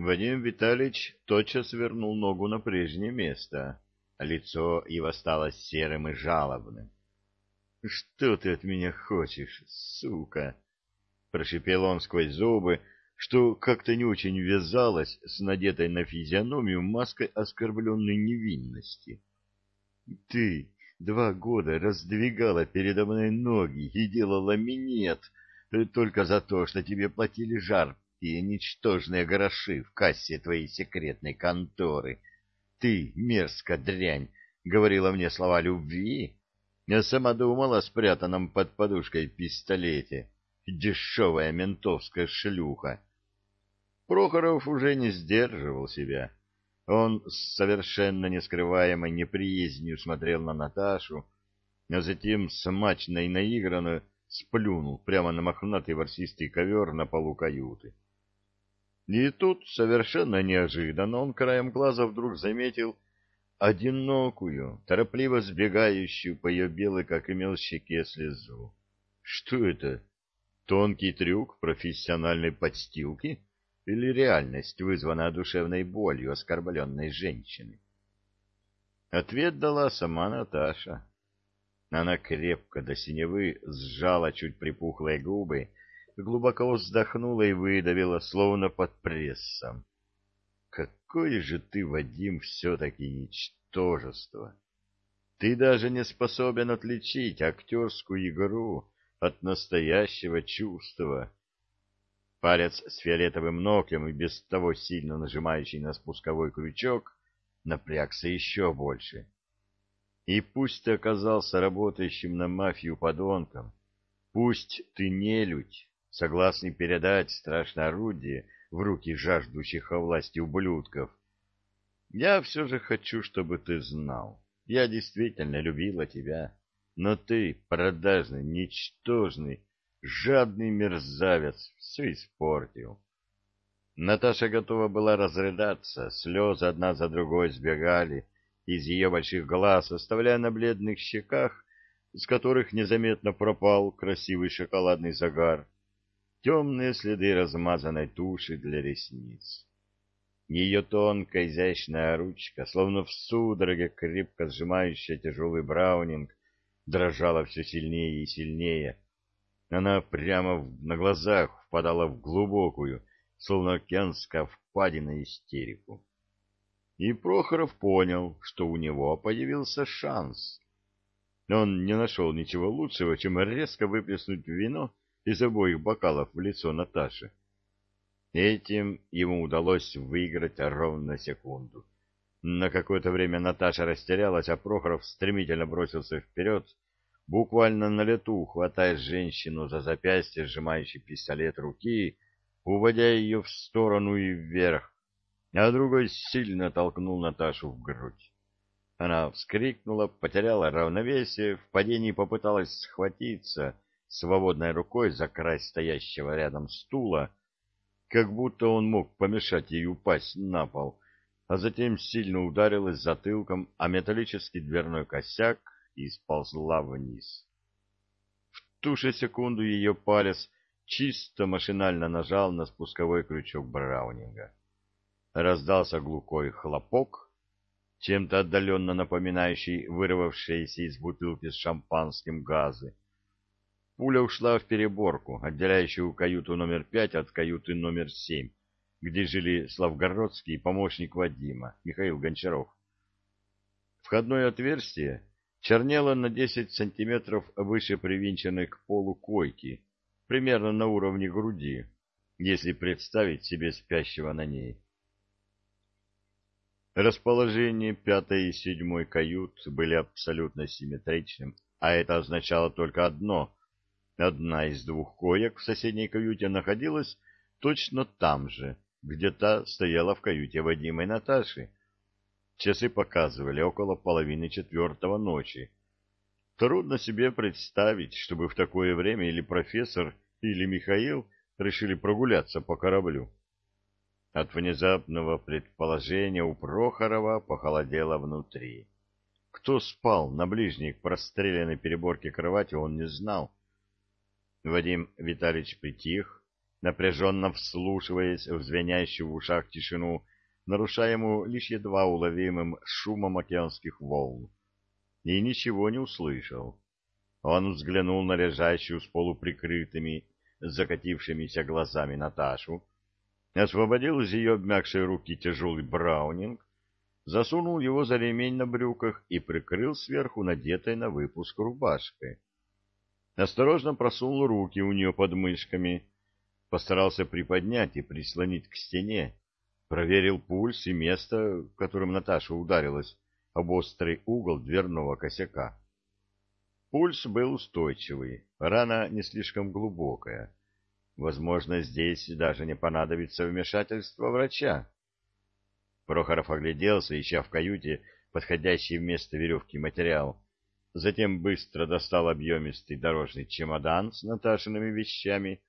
Вадим Витальевич тотчас вернул ногу на прежнее место. Лицо его стало серым и жалобным. — Что ты от меня хочешь, сука? — прошипел он сквозь зубы, что как-то не очень вязалось с надетой на физиономию маской оскорбленной невинности. — Ты два года раздвигала передо мной ноги и делала минет только за то, что тебе платили жаркие ничтожные гроши в кассе твоей секретной конторы. Ты, мерзкая дрянь, говорила мне слова любви, я сама думала о спрятанном под подушкой пистолете. Дешевая ментовская шлюха. Прохоров уже не сдерживал себя. Он с совершенно нескрываемой неприязнью смотрел на Наташу, а затем смачно и наигранно сплюнул прямо на мохнатый ворсистый ковер на полу каюты. И тут, совершенно неожиданно, он краем глаза вдруг заметил одинокую, торопливо сбегающую по ее белой, как имел щеке, слезу. Что это? Тонкий трюк профессиональной подстилки? — или реальность, вызванная душевной болью оскорбленной женщины? Ответ дала сама Наташа. Она крепко до синевы сжала чуть припухлые губы, глубоко вздохнула и выдавила, словно под прессом. «Какое же ты, Вадим, все-таки ничтожество! Ты даже не способен отличить актерскую игру от настоящего чувства» Палец с фиолетовым ногтем и без того сильно нажимающий на спусковой крючок напрягся еще больше. И пусть ты оказался работающим на мафию подонком, пусть ты не людь, согласный передать страшное орудие в руки жаждущих о власти ублюдков, я все же хочу, чтобы ты знал, я действительно любила тебя, но ты, продажный, ничтожный, Жадный мерзавец все испортил. Наташа готова была разрыдаться, слезы одна за другой сбегали из ее больших глаз, оставляя на бледных щеках, с которых незаметно пропал красивый шоколадный загар, темные следы размазанной туши для ресниц. Ее тонкая изящная ручка, словно в судороге крепко сжимающая тяжелый браунинг, дрожала все сильнее и сильнее, она прямо на глазах впадала в глубокую, словно океанская впадина истерику. И Прохоров понял, что у него появился шанс. Он не нашел ничего лучшего, чем резко выплеснуть вино из обоих бокалов в лицо Наташи. Этим ему удалось выиграть ровно секунду. На какое-то время Наташа растерялась, а Прохоров стремительно бросился вперед, буквально на лету хватая женщину за запястье, сжимающий пистолет руки, уводя ее в сторону и вверх, а другой сильно толкнул Наташу в грудь. Она вскрикнула, потеряла равновесие, в падении попыталась схватиться свободной рукой за край стоящего рядом стула, как будто он мог помешать ей упасть на пол, а затем сильно ударилась затылком о металлический дверной косяк, и сползла вниз. В ту же секунду ее палец чисто машинально нажал на спусковой крючок Браунинга. Раздался глухой хлопок, чем-то отдаленно напоминающий вырвавшиеся из бутылки с шампанским газы. Пуля ушла в переборку, отделяющую каюту номер пять от каюты номер семь, где жили Славгородский и помощник Вадима, Михаил Гончаров. Входное отверстие чернела на 10 сантиметров выше привинченной к полу койки, примерно на уровне груди, если представить себе спящего на ней. Расположение пятой и седьмой кают были абсолютно симметричным, а это означало только одно. Одна из двух коек в соседней каюте находилась точно там же, где та стояла в каюте Вадима и Наташи, Часы показывали около половины четвертого ночи. Трудно себе представить, чтобы в такое время или профессор, или Михаил решили прогуляться по кораблю. От внезапного предположения у Прохорова похолодело внутри. Кто спал на ближней к простреленной переборке кровати, он не знал. Вадим Витальевич притих, напряженно вслушиваясь в звенящую в ушах тишину, нарушаемую лишь едва уловимым шумом океанских волн, и ничего не услышал. Он взглянул на лежащую с полуприкрытыми, закатившимися глазами Наташу, освободил из ее обмякшей руки тяжелый браунинг, засунул его за ремень на брюках и прикрыл сверху надетой на выпуск рубашкой. Осторожно просунул руки у нее под мышками, постарался приподнять и прислонить к стене, проверил пульс и место, которым Наташа ударилась, об острый угол дверного косяка. Пульс был устойчивый, рана не слишком глубокая. Возможно, здесь даже не понадобится вмешательство врача. Прохоров огляделся, ища в каюте подходящий вместо веревки материал. Затем быстро достал объемистый дорожный чемодан с Наташиными вещами,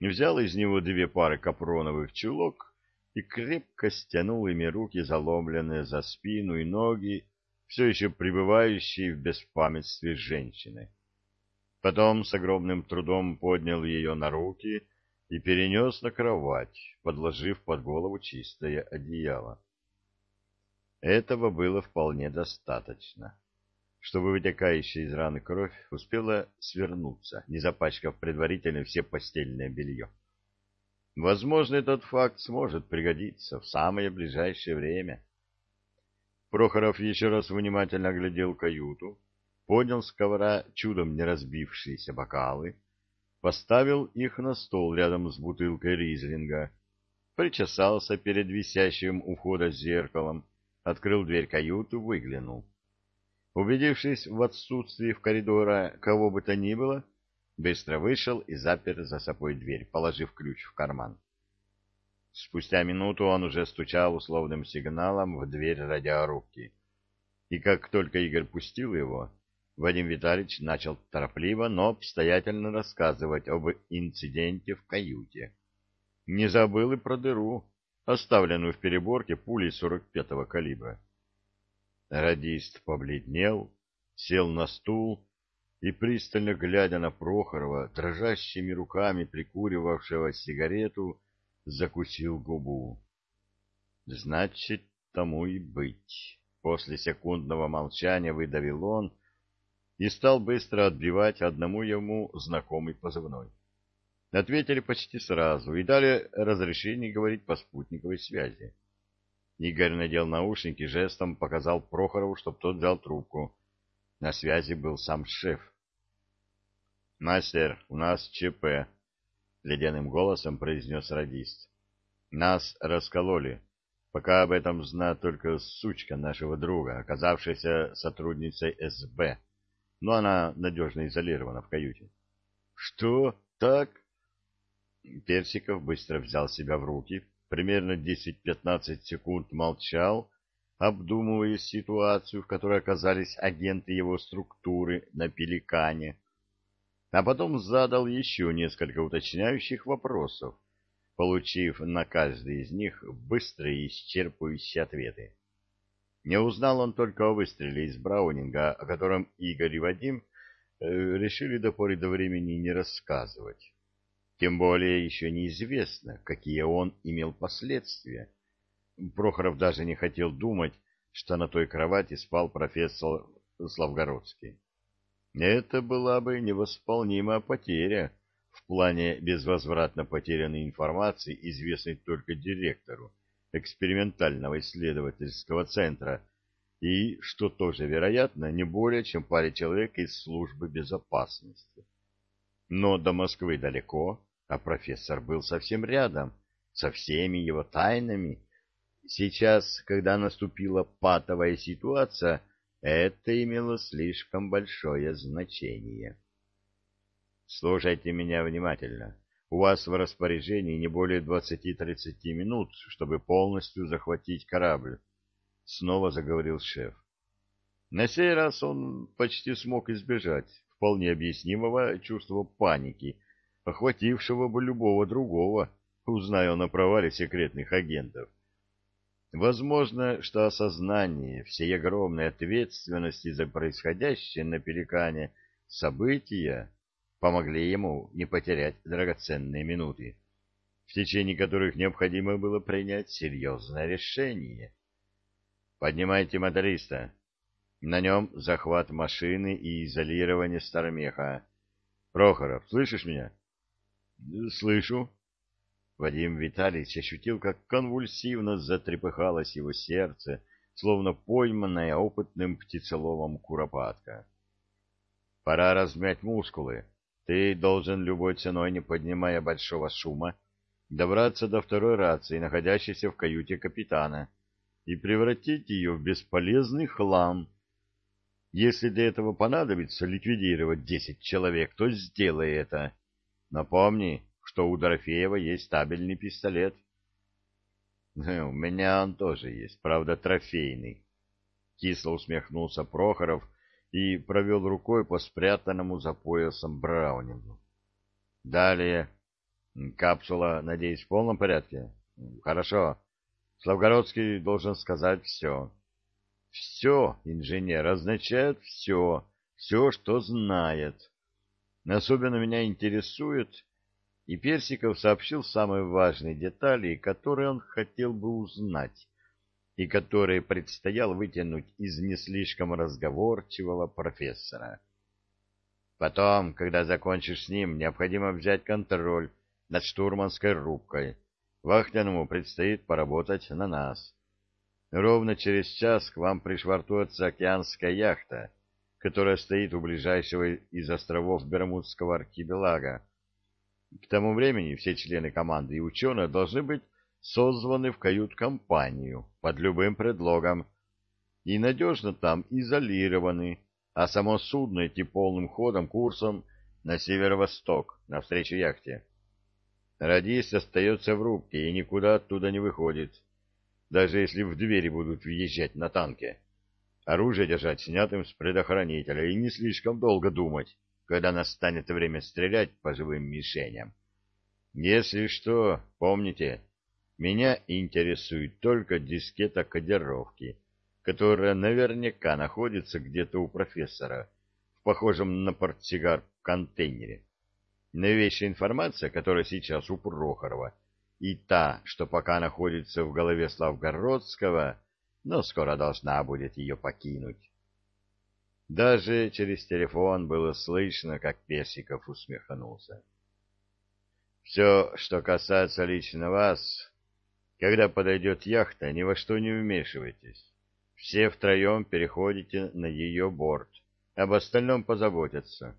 взял из него две пары капроновых чулок и крепко стянул ими руки, заломленные за спину и ноги, все еще пребывающие в беспамятстве женщины. Потом с огромным трудом поднял ее на руки и перенес на кровать, подложив под голову чистое одеяло. Этого было вполне достаточно, чтобы вытекающая из раны кровь успела свернуться, не запачкав предварительно все постельное белье. Возможно, этот факт сможет пригодиться в самое ближайшее время. Прохоров еще раз внимательно оглядел каюту, поднял с ковра чудом не разбившиеся бокалы, поставил их на стол рядом с бутылкой ризлинга, причесался перед висящим у входа зеркалом, открыл дверь каюты, выглянул. Убедившись в отсутствии в коридора кого бы то ни было, быстро вышел и запер за собой дверь, положив ключ в карман. Спустя минуту он уже стучал условным сигналом в дверь радиорубки. И как только Игорь пустил его, Вадим Витальевич начал торопливо, но обстоятельно рассказывать об инциденте в каюте. Не забыл и про дыру, оставленную в переборке пулей 45-го калибра. Радист побледнел, сел на стул и, пристально глядя на Прохорова, дрожащими руками прикуривавшего сигарету, закусил губу. «Значит, тому и быть». После секундного молчания выдавил он и стал быстро отбивать одному ему знакомый позывной. Ответили почти сразу и дали разрешение говорить по спутниковой связи. Игорь надел наушники, жестом показал Прохорову, чтоб тот взял трубку. На связи был сам шеф. «Мастер, у нас ЧП», — ледяным голосом произнес радист. «Нас раскололи. Пока об этом знает только сучка нашего друга, оказавшаяся сотрудницей СБ. Но она надежно изолирована в каюте». «Что? Так?» Персиков быстро взял себя в руки, примерно 10-15 секунд молчал, обдумывая ситуацию, в которой оказались агенты его структуры на Пеликане, а потом задал еще несколько уточняющих вопросов, получив на каждый из них быстрые и исчерпывающие ответы. Не узнал он только о выстреле из Браунинга, о котором Игорь и Вадим э, решили до поры до времени не рассказывать. Тем более еще неизвестно, какие он имел последствия. Прохоров даже не хотел думать, что на той кровати спал профессор Славгородский. Это была бы невосполнимая потеря в плане безвозвратно потерянной информации, известной только директору экспериментального исследовательского центра и, что тоже вероятно, не более чем паре человек из службы безопасности. Но до Москвы далеко, а профессор был совсем рядом, со всеми его тайнами. Сейчас, когда наступила патовая ситуация, это имело слишком большое значение. Слушайте меня внимательно. У вас в распоряжении не более 20-30 минут, чтобы полностью захватить корабль. Снова заговорил шеф. На сей раз он почти смог избежать вполне объяснимого чувства паники, охватившего бы любого другого, узная он о провале секретных агентов. Возможно, что осознание всей огромной ответственности за происходящее на Пеликане события помогли ему не потерять драгоценные минуты в течение которых необходимо было принять серьезное решение. Поднимайте моториста. На нем захват машины и изолирование старомеха. Прохоров, слышишь меня? Слышу. Вадим Витальевич ощутил, как конвульсивно затрепыхалось его сердце, словно пойманная опытным птицеловом куропатка. Пора размять мускулы. Ты должен любой ценой, не поднимая большого шума, добраться до второй рации, находящейся в каюте капитана, и превратить ее в бесполезный хлам. Если для этого понадобится ликвидировать десять человек, то сделай это. Напомни, что у Дорофеева есть табельный пистолет. — У меня он тоже есть, правда, трофейный. Кисло усмехнулся Прохоров и провел рукой по спрятанному за поясом Браунингу. Далее. Капсула, надеюсь, в полном порядке? Хорошо. Славгородский должен сказать все. Все, инженер, означает все. Все, что знает. Особенно меня интересует... И Персиков сообщил самые важные детали, которые он хотел бы узнать, и которые предстояло вытянуть из не слишком разговорчивого профессора. Потом, когда закончишь с ним, необходимо взять контроль над штурманской рубкой. Вахтенному предстоит поработать на нас. Ровно через час к вам пришвартуется океанская яхта — которая стоит у ближайшего из островов Бермудского архипелага. К тому времени все члены команды и ученые должны быть созваны в кают-компанию под любым предлогом и надежно там изолированы, а само судно идти полным ходом курсом на северо-восток, навстречу яхте. Радист остается в рубке и никуда оттуда не выходит, даже если в двери будут въезжать на танке оружие держать снятым с предохранителя и не слишком долго думать, когда настанет время стрелять по живым мишеням. Если что, помните, меня интересует только дискета кодировки, которая наверняка находится где-то у профессора, в похожем на портсигар контейнере. Новейшая информация, которая сейчас у Прохорова, и та, что пока находится в голове Славгородского, но скоро должна будет ее покинуть. Даже через телефон было слышно, как Персиков усмехнулся. Все, что касается лично вас, когда подойдет яхта, ни во что не вмешивайтесь. Все втроем переходите на ее борт. Об остальном позаботятся.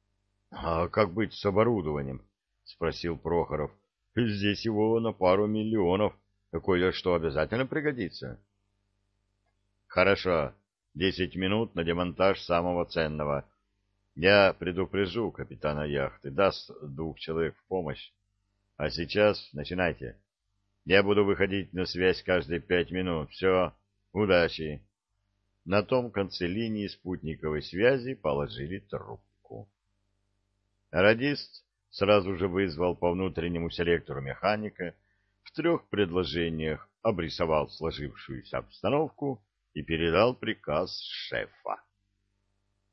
— А как быть с оборудованием? — спросил Прохоров. — Здесь его на пару миллионов. Такое что обязательно пригодится? — Хорошо. Десять минут на демонтаж самого ценного. Я предупрежу капитана яхты, даст двух человек в помощь. А сейчас начинайте. Я буду выходить на связь каждые пять минут. Все, удачи. На том конце линии спутниковой связи положили трубку. Радист сразу же вызвал по внутреннему селектору механика, в трех предложениях обрисовал сложившуюся обстановку и передал приказ шефа.